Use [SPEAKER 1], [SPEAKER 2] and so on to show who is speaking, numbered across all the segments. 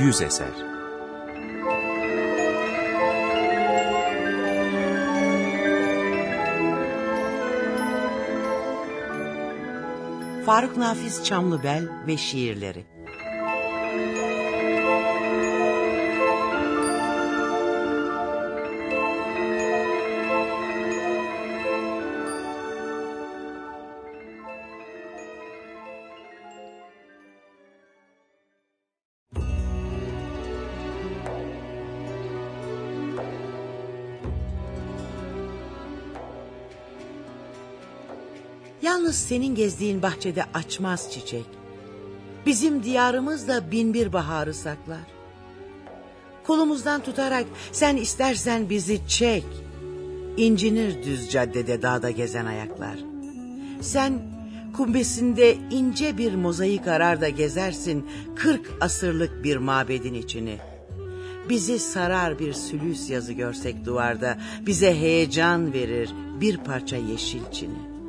[SPEAKER 1] Yüz eser.
[SPEAKER 2] Faruk Nafiz Çamlıbel ve şiirleri Yalnız senin gezdiğin bahçede açmaz çiçek. Bizim diyarımız da bin bir baharı saklar. Kolumuzdan tutarak sen istersen bizi çek. İncinir düz caddede dağda gezen ayaklar. Sen kumbesinde ince bir mozaik arar da gezersin kırk asırlık bir mabedin içini. Bizi sarar bir sülüs yazı görsek duvarda, bize heyecan verir bir parça yeşil çini.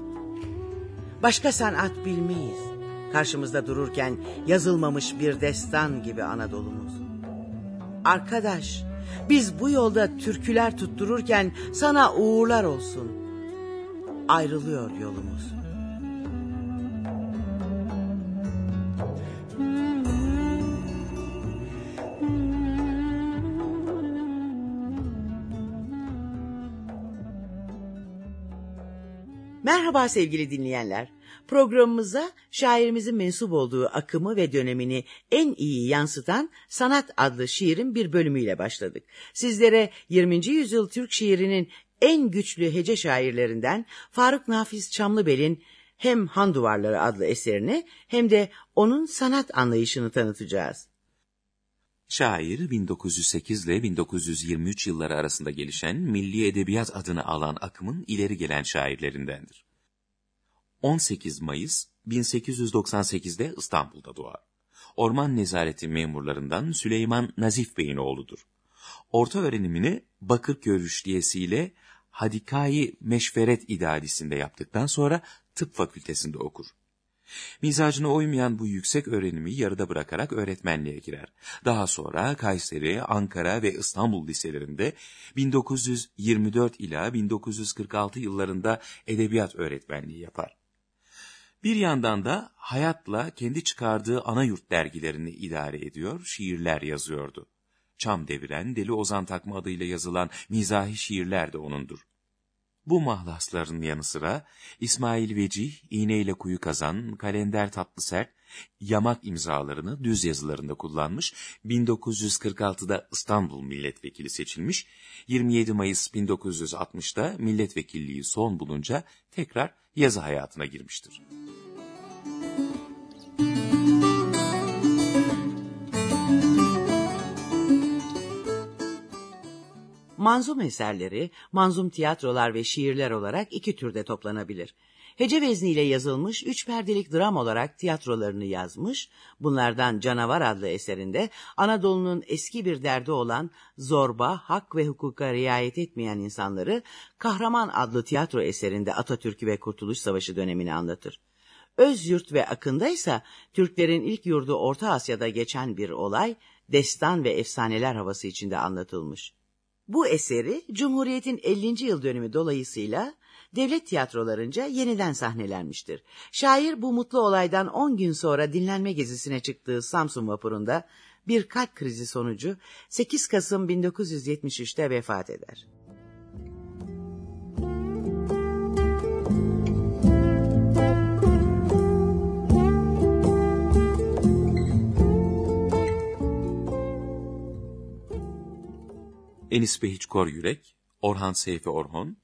[SPEAKER 2] Başka sanat bilmeyiz. Karşımızda dururken yazılmamış bir destan gibi Anadolu'muz. Arkadaş, biz bu yolda türküler tuttururken sana uğurlar olsun. Ayrılıyor yolumuz. Merhaba sevgili dinleyenler. Programımıza şairimizin mensup olduğu akımı ve dönemini en iyi yansıtan Sanat adlı şiirin bir bölümüyle başladık. Sizlere 20. yüzyıl Türk şiirinin en güçlü hece şairlerinden Faruk Nafiz Çamlıbel'in hem Han Duvarları adlı eserini hem de onun sanat anlayışını tanıtacağız.
[SPEAKER 1] Şair 1908 ile 1923 yılları arasında gelişen Milli Edebiyat adını alan akımın ileri gelen şairlerindendir. 18 Mayıs 1898'de İstanbul'da doğar. Orman nezareti memurlarından Süleyman Nazif Bey'in oğludur. Orta öğrenimini Bakırköy Rüşdiyesi'yle Hadikai Meşveret İdadisi'nde yaptıktan sonra tıp fakültesinde okur. Mizacına uymayan bu yüksek öğrenimi yarıda bırakarak öğretmenliğe girer. Daha sonra Kayseri, Ankara ve İstanbul liselerinde 1924 ila 1946 yıllarında edebiyat öğretmenliği yapar. Bir yandan da hayatla kendi çıkardığı ana yurt dergilerini idare ediyor, şiirler yazıyordu. Çam deviren Deli Ozan takma adıyla yazılan mizahi şiirler de onundur. Bu mahlasların yanı sıra İsmail Vecih, İğneyle Kuyu Kazan, Kalender Tatlı Sert, Yamak imzalarını düz yazılarında kullanmış, 1946'da İstanbul milletvekili seçilmiş, 27 Mayıs 1960'da milletvekilliği son bulunca tekrar yazı hayatına girmiştir.
[SPEAKER 2] Manzum eserleri, manzum tiyatrolar ve şiirler olarak iki türde toplanabilir. Hece vezniyle yazılmış üç perdelik dram olarak tiyatrolarını yazmış, bunlardan Canavar adlı eserinde Anadolu'nun eski bir derdi olan zorba, hak ve hukuka riayet etmeyen insanları Kahraman adlı tiyatro eserinde Atatürk'ü ve Kurtuluş Savaşı dönemini anlatır. Özyurt ve Akın'da ise Türklerin ilk yurdu Orta Asya'da geçen bir olay, destan ve efsaneler havası içinde anlatılmış. Bu eseri Cumhuriyet'in 50. yıl dönümü dolayısıyla devlet tiyatrolarınca yeniden sahnelenmiştir. Şair bu mutlu olaydan 10 gün sonra dinlenme gezisine çıktığı Samsun vapurunda bir kalp krizi sonucu 8 Kasım 1973'te vefat eder.
[SPEAKER 1] Enis Behiç Kor Yürek, Orhan Seyfi Orhon,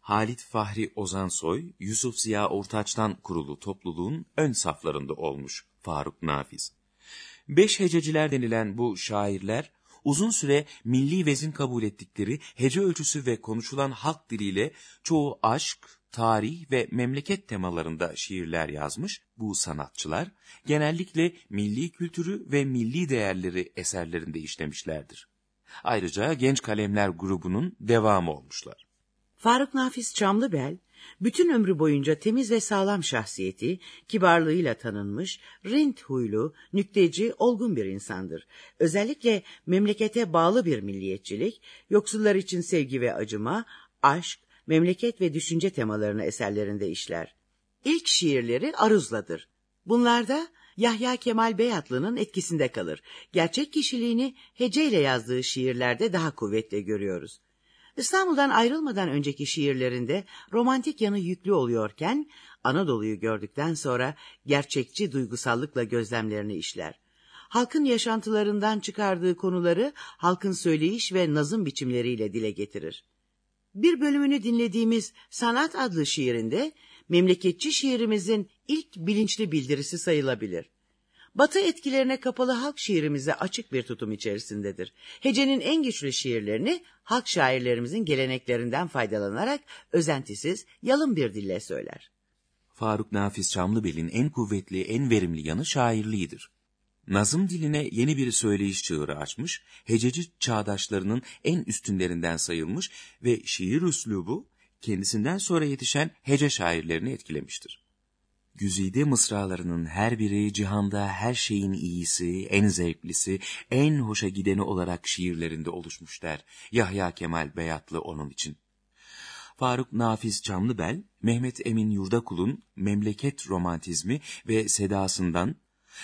[SPEAKER 1] Halit Fahri Ozansoy, Yusuf Ziya Ortaç'tan kurulu topluluğun ön saflarında olmuş Faruk Nafiz. Beş hececiler denilen bu şairler, uzun süre milli vezin kabul ettikleri hece ölçüsü ve konuşulan halk diliyle çoğu aşk, tarih ve memleket temalarında şiirler yazmış bu sanatçılar, genellikle milli kültürü ve milli değerleri eserlerinde işlemişlerdir. Ayrıca Genç Kalemler grubunun devamı olmuşlar.
[SPEAKER 2] Faruk Nafiz Çamlıbel, Bütün ömrü boyunca temiz ve sağlam şahsiyeti, kibarlığıyla tanınmış, rint huylu, nükteci, olgun bir insandır. Özellikle memlekete bağlı bir milliyetçilik, yoksullar için sevgi ve acıma, aşk, memleket ve düşünce temalarını eserlerinde işler. İlk şiirleri Aruzla'dır. Bunlarda Yahya Kemal Beyatlı'nın etkisinde kalır. Gerçek kişiliğini heceyle yazdığı şiirlerde daha kuvvetli görüyoruz. İstanbul'dan ayrılmadan önceki şiirlerinde romantik yanı yüklü oluyorken Anadolu'yu gördükten sonra gerçekçi duygusallıkla gözlemlerini işler. Halkın yaşantılarından çıkardığı konuları halkın söyleyiş ve nazım biçimleriyle dile getirir. Bir bölümünü dinlediğimiz Sanat adlı şiirinde memleketçi şiirimizin ilk bilinçli bildirisi sayılabilir. Batı etkilerine kapalı halk şiirimize açık bir tutum içerisindedir. Hece'nin en güçlü şiirlerini halk şairlerimizin geleneklerinden faydalanarak özentisiz, yalın bir dille söyler.
[SPEAKER 1] Faruk Nafiz Çamlıbel'in en kuvvetli, en verimli yanı şairliğidir. Nazım diline yeni bir söyleyiş çığırı açmış, hececi çağdaşlarının en üstünlerinden sayılmış ve şiir üslubu kendisinden sonra yetişen hece şairlerini etkilemiştir. Güzide mısralarının her biri cihanda her şeyin iyisi, en zevklisi, en hoşa gideni olarak şiirlerinde oluşmuş der Yahya Kemal Beyatlı onun için. Faruk Nafiz Çamlıbel, Mehmet Emin Yurdakul'un memleket romantizmi ve sedasından,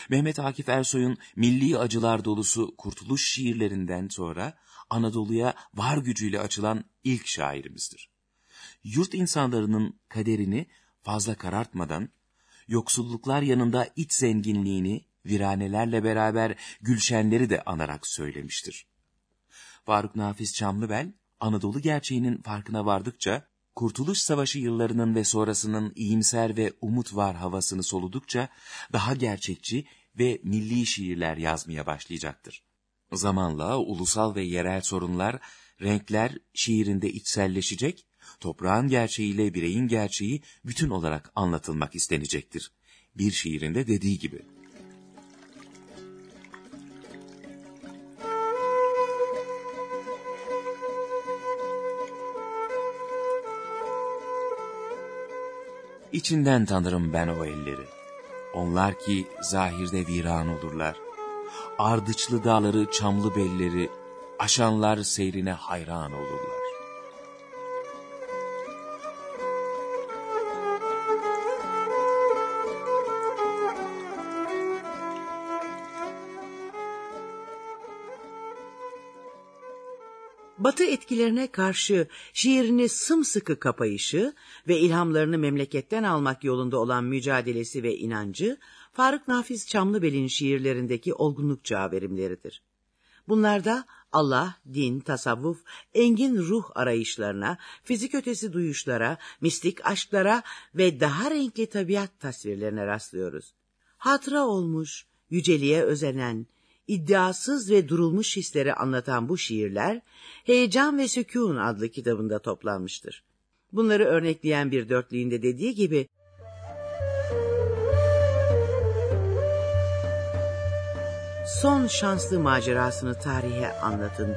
[SPEAKER 1] Mehmet Akif Ersoy'un milli acılar dolusu kurtuluş şiirlerinden sonra Anadolu'ya var gücüyle açılan ilk şairimizdir. Yurt insanlarının kaderini fazla karartmadan, yoksulluklar yanında iç zenginliğini, viranelerle beraber gülşenleri de anarak söylemiştir. Faruk Nafiz Çamlıbel, Anadolu gerçeğinin farkına vardıkça, Kurtuluş Savaşı yıllarının ve sonrasının iyimser ve umut var havasını soludukça, daha gerçekçi ve milli şiirler yazmaya başlayacaktır. Zamanla ulusal ve yerel sorunlar, renkler şiirinde içselleşecek toprağın gerçeğiyle bireyin gerçeği bütün olarak anlatılmak istenecektir. Bir şiirinde dediği gibi. İçinden tanırım ben o elleri. Onlar ki zahirde viran olurlar. Ardıçlı dağları, çamlı belleri, aşanlar seyrine hayran olurlar.
[SPEAKER 2] Batı etkilerine karşı şiirini sımsıkı kapayışı ve ilhamlarını memleketten almak yolunda olan mücadelesi ve inancı, Faruk Nafiz Çamlıbel'in şiirlerindeki olgunluk çağı verimleridir. Bunlarda Allah, din, tasavvuf, engin ruh arayışlarına, fizik ötesi duyuşlara, mistik aşklara ve daha renkli tabiat tasvirlerine rastlıyoruz. Hatıra olmuş, yüceliğe özenen, iddiasız ve durulmuş hisleri anlatan bu şiirler, Heyecan ve Sükun adlı kitabında toplanmıştır. Bunları örnekleyen bir dörtlüğünde dediği gibi, Son şanslı macerasını tarihe anlatın,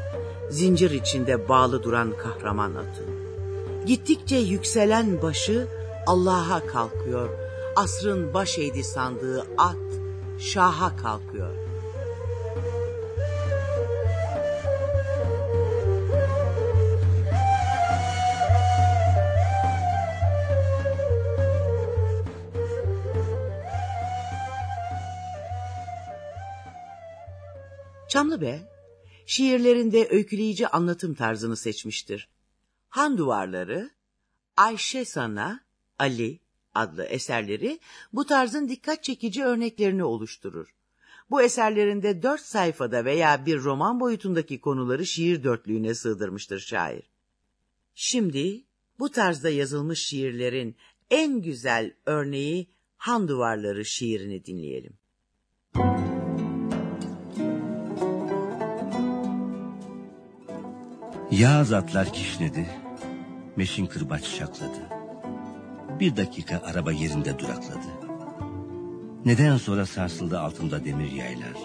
[SPEAKER 2] zincir içinde bağlı duran kahraman atın. Gittikçe yükselen başı Allah'a kalkıyor, asrın baş eğdi sandığı at, şaha kalkıyor. Çamlıbe, şiirlerinde öyküleyici anlatım tarzını seçmiştir. Han Duvarları, Ayşe Sana, Ali adlı eserleri bu tarzın dikkat çekici örneklerini oluşturur. Bu eserlerinde dört sayfada veya bir roman boyutundaki konuları şiir dörtlüğüne sığdırmıştır şair. Şimdi bu tarzda yazılmış şiirlerin en güzel örneği Han Duvarları şiirini dinleyelim.
[SPEAKER 3] Yağız atlar kişnedi, meşin kırbaç şakladı. Bir dakika araba yerinde durakladı. Neden sonra sarsıldı altında demir yaylar.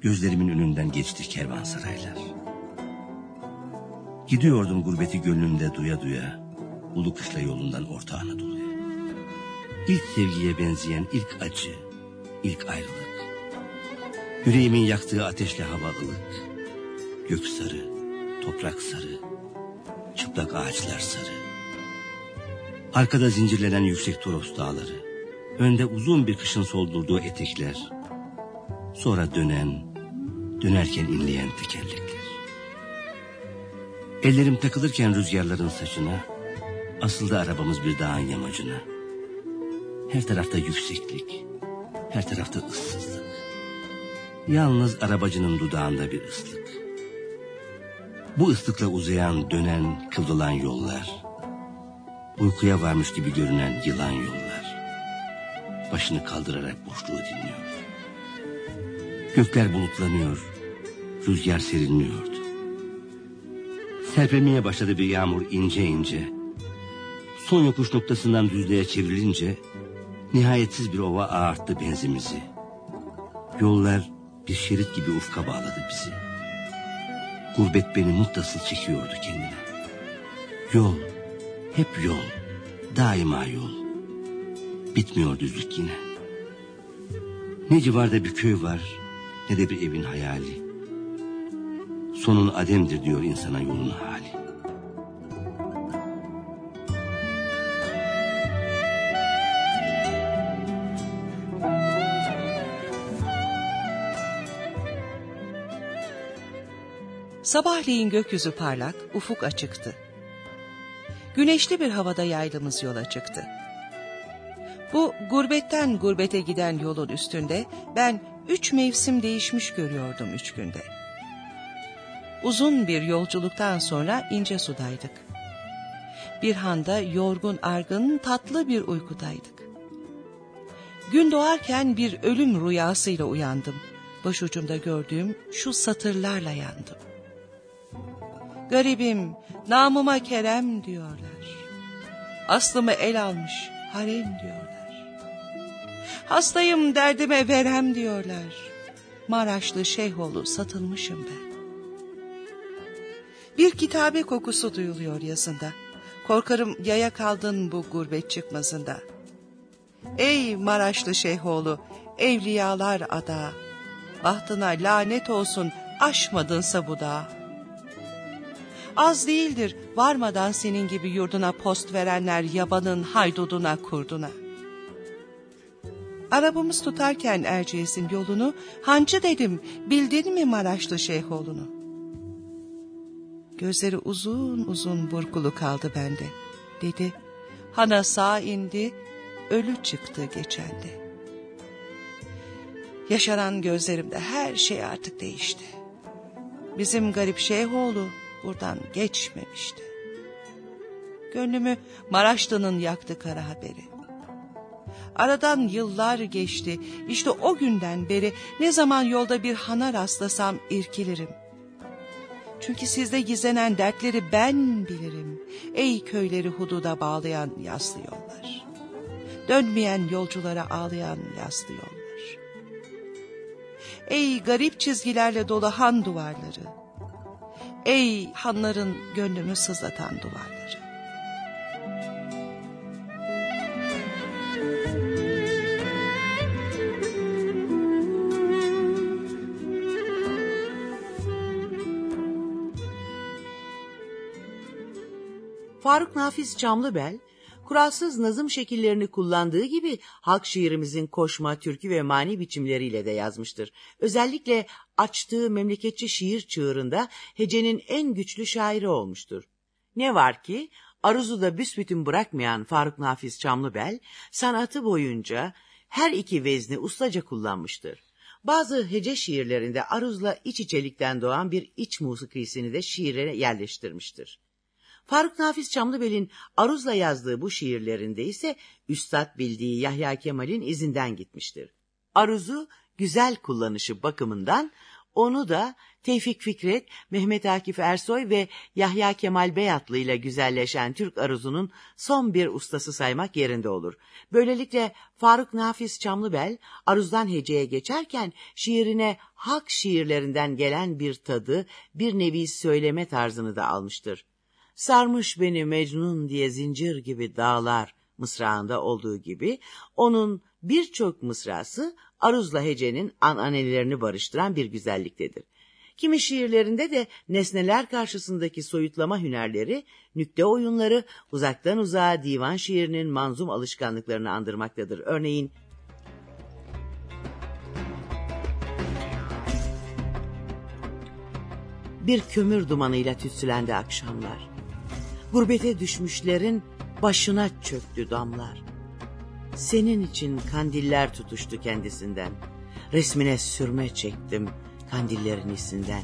[SPEAKER 3] Gözlerimin önünden geçti kervansaraylar. Gidiyordum gurbeti gönlümde duya duya. Ulu Kışla yolundan Orta Anadolu'ya. İlk sevgiye benzeyen ilk acı, ilk ayrılık. Yüreğimin yaktığı ateşle hava ılık. Gök sarı, toprak sarı, çıplak ağaçlar sarı. Arkada zincirlenen yüksek Toros dağları. Önde uzun bir kışın soldurduğu etekler. Sonra dönen, dönerken inleyen tekerlekler. Ellerim takılırken rüzgarların saçına, asıldı arabamız bir dağın yamacına. Her tarafta yükseklik, her tarafta ıssızlık. Yalnız arabacının dudağında bir ıslık. Bu ıslıkla uzayan, dönen, kıvrılan yollar. Uykuya varmış gibi görünen yılan yollar. Başını kaldırarak boşluğu dinliyor. Gökler bulutlanıyor, rüzgar serinliyordu. Serpilmeye başladı bir yağmur ince ince. Son yokuş noktasından düzlüğe çevrilince nihayetsiz bir ova ağarttı benzimizi. Yollar bir şerit gibi ufka bağladı bizi. Gurbet beni muttasıl çekiyordu kendine. Yol, hep yol, daima yol. Bitmiyor düzlük yine. Ne civarda bir köy var, ne de bir evin hayali. Sonun ademdir diyor insana yolun hali.
[SPEAKER 4] Sabahleyin gökyüzü parlak, ufuk açıktı. Güneşli bir havada yaylımız yola çıktı. Bu gurbetten gurbete giden yolun üstünde ben üç mevsim değişmiş görüyordum üç günde. Uzun bir yolculuktan sonra ince sudaydık. Bir handa yorgun argın tatlı bir uykudaydık. Gün doğarken bir ölüm rüyasıyla uyandım. Başucumda gördüğüm şu satırlarla yandım. Garibim, namıma kerem diyorlar. Aslımı el almış, harem diyorlar. Hastayım derdime verem diyorlar. Maraşlı Şeyhoğlu satılmışım ben. Bir kitabe kokusu duyuluyor yazında. Korkarım yaya kaldın bu gurbet çıkmazında. Ey Maraşlı Şeyhoğlu, evliyalar ada. Bahtına lanet olsun, aşmadınsa bu da. Az değildir varmadan senin gibi yurduna post verenler yabanın hayduduna kurduna. Arabamız tutarken Erciyes'in yolunu hancı dedim bildin mi Maraşlı Şeyhoğlu'nu? Gözleri uzun uzun burkulu kaldı bende. Dedi, hana sağ indi, ölü çıktı geçende. Yaşaran gözlerimde her şey artık değişti. Bizim garip Şeyhoğlu buradan geçmemişti. Gönlümü Maraşlı'nın yaktı kara haberi. Aradan yıllar geçti. İşte o günden beri ne zaman yolda bir hana rastlasam irkilirim. Çünkü sizde gizlenen dertleri ben bilirim. Ey köyleri hududa bağlayan yaslı yollar. Dönmeyen yolculara ağlayan yaslı yollar. Ey garip çizgilerle dolu han duvarları. Ey hanların gönlümü sızlatan duvarları.
[SPEAKER 2] Faruk Nafiz Çamlıbel, kuralsız nazım şekillerini kullandığı gibi halk şiirimizin koşma, türkü ve mani biçimleriyle de yazmıştır. Özellikle açtığı memleketçi şiir çığırında hecenin en güçlü şairi olmuştur. Ne var ki Aruz'u da büsbütün bırakmayan Faruk Nafiz Çamlıbel, sanatı boyunca her iki vezni ustaca kullanmıştır. Bazı hece şiirlerinde aruzla iç içelikten doğan bir iç musikisini de şiire yerleştirmiştir. Faruk Nafiz Çamlıbel'in aruzla yazdığı bu şiirlerinde ise üstad bildiği Yahya Kemal'in izinden gitmiştir. Aruzu güzel kullanışı bakımından onu da Tevfik Fikret, Mehmet Akif Ersoy ve Yahya Kemal Beyatlı ile güzelleşen Türk aruzunun son bir ustası saymak yerinde olur. Böylelikle Faruk Nafiz Çamlıbel aruzdan heceye geçerken şiirine halk şiirlerinden gelen bir tadı, bir nevi söyleme tarzını da almıştır. Sarmış beni Mecnun diye zincir gibi dağlar mısrağında olduğu gibi onun birçok mısrası aruzla hecenin ananelerini barıştıran bir güzelliktedir. Kimi şiirlerinde de nesneler karşısındaki soyutlama hünerleri, nükte oyunları uzaktan uzağa divan şiirinin manzum alışkanlıklarını andırmaktadır. Örneğin bir kömür dumanıyla tütsülendi akşamlar. Gurbete düşmüşlerin başına çöktü damlar. Senin için kandiller tutuştu kendisinden. Resmine sürme çektim kandillerin isinden.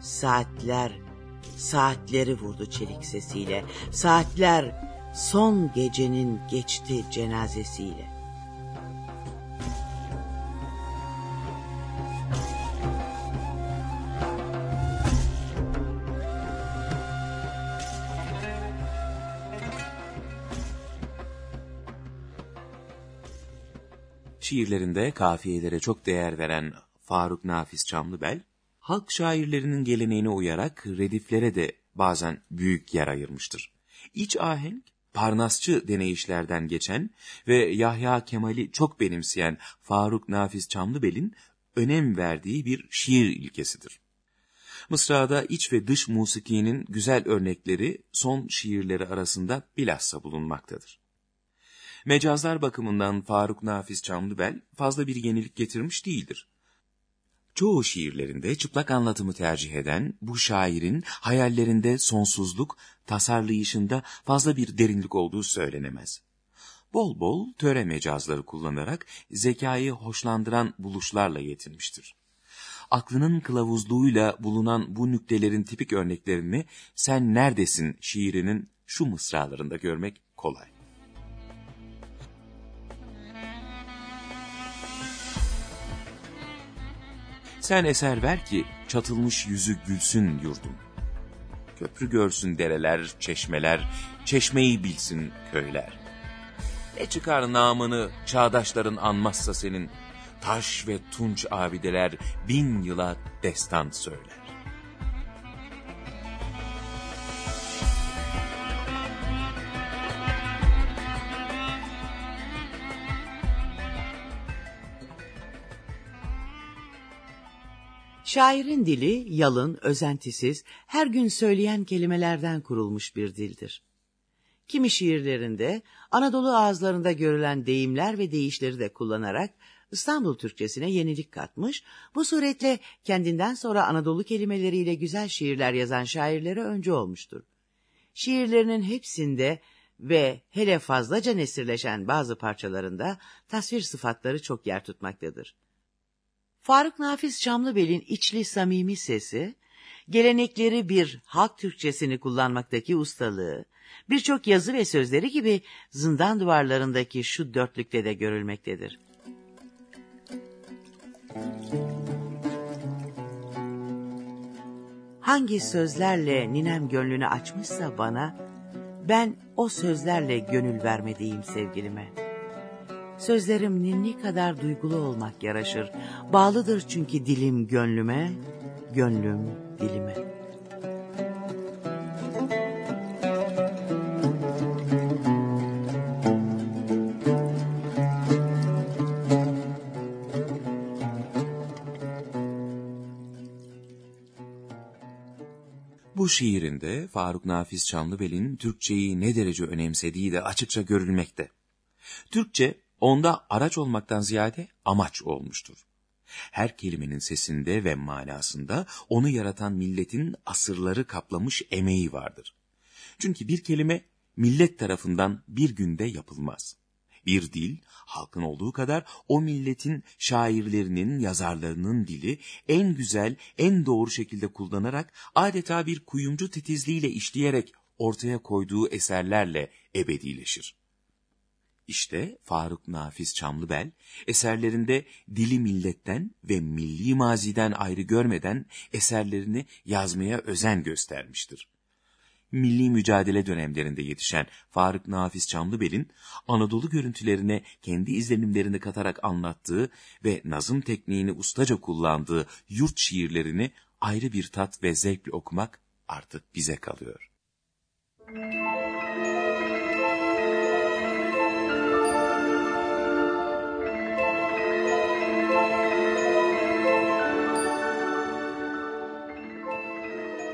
[SPEAKER 2] Saatler, saatleri vurdu çelik sesiyle. Saatler son gecenin geçti cenazesiyle.
[SPEAKER 1] Şiirlerinde kafiyelere çok değer veren Faruk Nafiz Çamlıbel, halk şairlerinin geleneğine uyarak rediflere de bazen büyük yer ayırmıştır. İç ahenk, Parnasçı deneyişlerden geçen ve Yahya Kemal'i çok benimseyen Faruk Nafiz Çamlıbel'in önem verdiği bir şiir ilkesidir. Mısra'da iç ve dış musikinin güzel örnekleri son şiirleri arasında bilhassa bulunmaktadır. Mecazlar bakımından Faruk Nafiz Çamlıbel fazla bir yenilik getirmiş değildir. Çoğu şiirlerinde çıplak anlatımı tercih eden bu şairin hayallerinde sonsuzluk, tasarlayışında fazla bir derinlik olduğu söylenemez. Bol bol töre mecazları kullanarak zekayı hoşlandıran buluşlarla yetinmiştir. Aklının kılavuzluğuyla bulunan bu nüktelerin tipik örneklerini Sen Neredesin şiirinin şu mısralarında görmek kolay. Sen eser ver ki çatılmış yüzü gülsün yurdum. Köprü görsün dereler, çeşmeler, çeşmeyi bilsin köyler. Ne çıkar namını çağdaşların anmazsa senin, taş ve tunç abideler bin yıla destan söyler.
[SPEAKER 2] Şairin dili yalın, özentisiz, her gün söyleyen kelimelerden kurulmuş bir dildir. Kimi şiirlerinde Anadolu ağızlarında görülen deyimler ve deyişleri de kullanarak İstanbul Türkçesine yenilik katmış, bu suretle kendinden sonra Anadolu kelimeleriyle güzel şiirler yazan şairlere önce olmuştur. Şiirlerinin hepsinde ve hele fazlaca nesirleşen bazı parçalarında tasvir sıfatları çok yer tutmaktadır. Faruk Nafiz Çamlıbel'in içli samimi sesi, gelenekleri bir halk Türkçesini kullanmaktaki ustalığı, birçok yazı ve sözleri gibi zindan duvarlarındaki şu dörtlükte de görülmektedir. Hangi sözlerle ninem gönlünü açmışsa bana, ben o sözlerle gönül vermediğim sevgilime.'' Sözlerim ninni kadar duygulu olmak yaraşır. Bağlıdır çünkü dilim gönlüme, gönlüm dilime.
[SPEAKER 1] Bu şiirinde Faruk Nafiz Çamlıbel'in Türkçeyi ne derece önemsediği de açıkça görülmekte. Türkçe onda araç olmaktan ziyade amaç olmuştur. Her kelimenin sesinde ve manasında onu yaratan milletin asırları kaplamış emeği vardır. Çünkü bir kelime millet tarafından bir günde yapılmaz. Bir dil, halkın olduğu kadar o milletin şairlerinin, yazarlarının dili en güzel, en doğru şekilde kullanarak adeta bir kuyumcu titizliğiyle işleyerek ortaya koyduğu eserlerle ebedileşir. İşte Faruk Nafiz Çamlıbel, eserlerinde dili milletten ve milli maziden ayrı görmeden eserlerini yazmaya özen göstermiştir. Milli mücadele dönemlerinde yetişen Faruk Nafiz Çamlıbel'in Anadolu görüntülerine kendi izlenimlerini katarak anlattığı ve nazım tekniğini ustaca kullandığı yurt şiirlerini ayrı bir tat ve zevkle okumak artık bize kalıyor.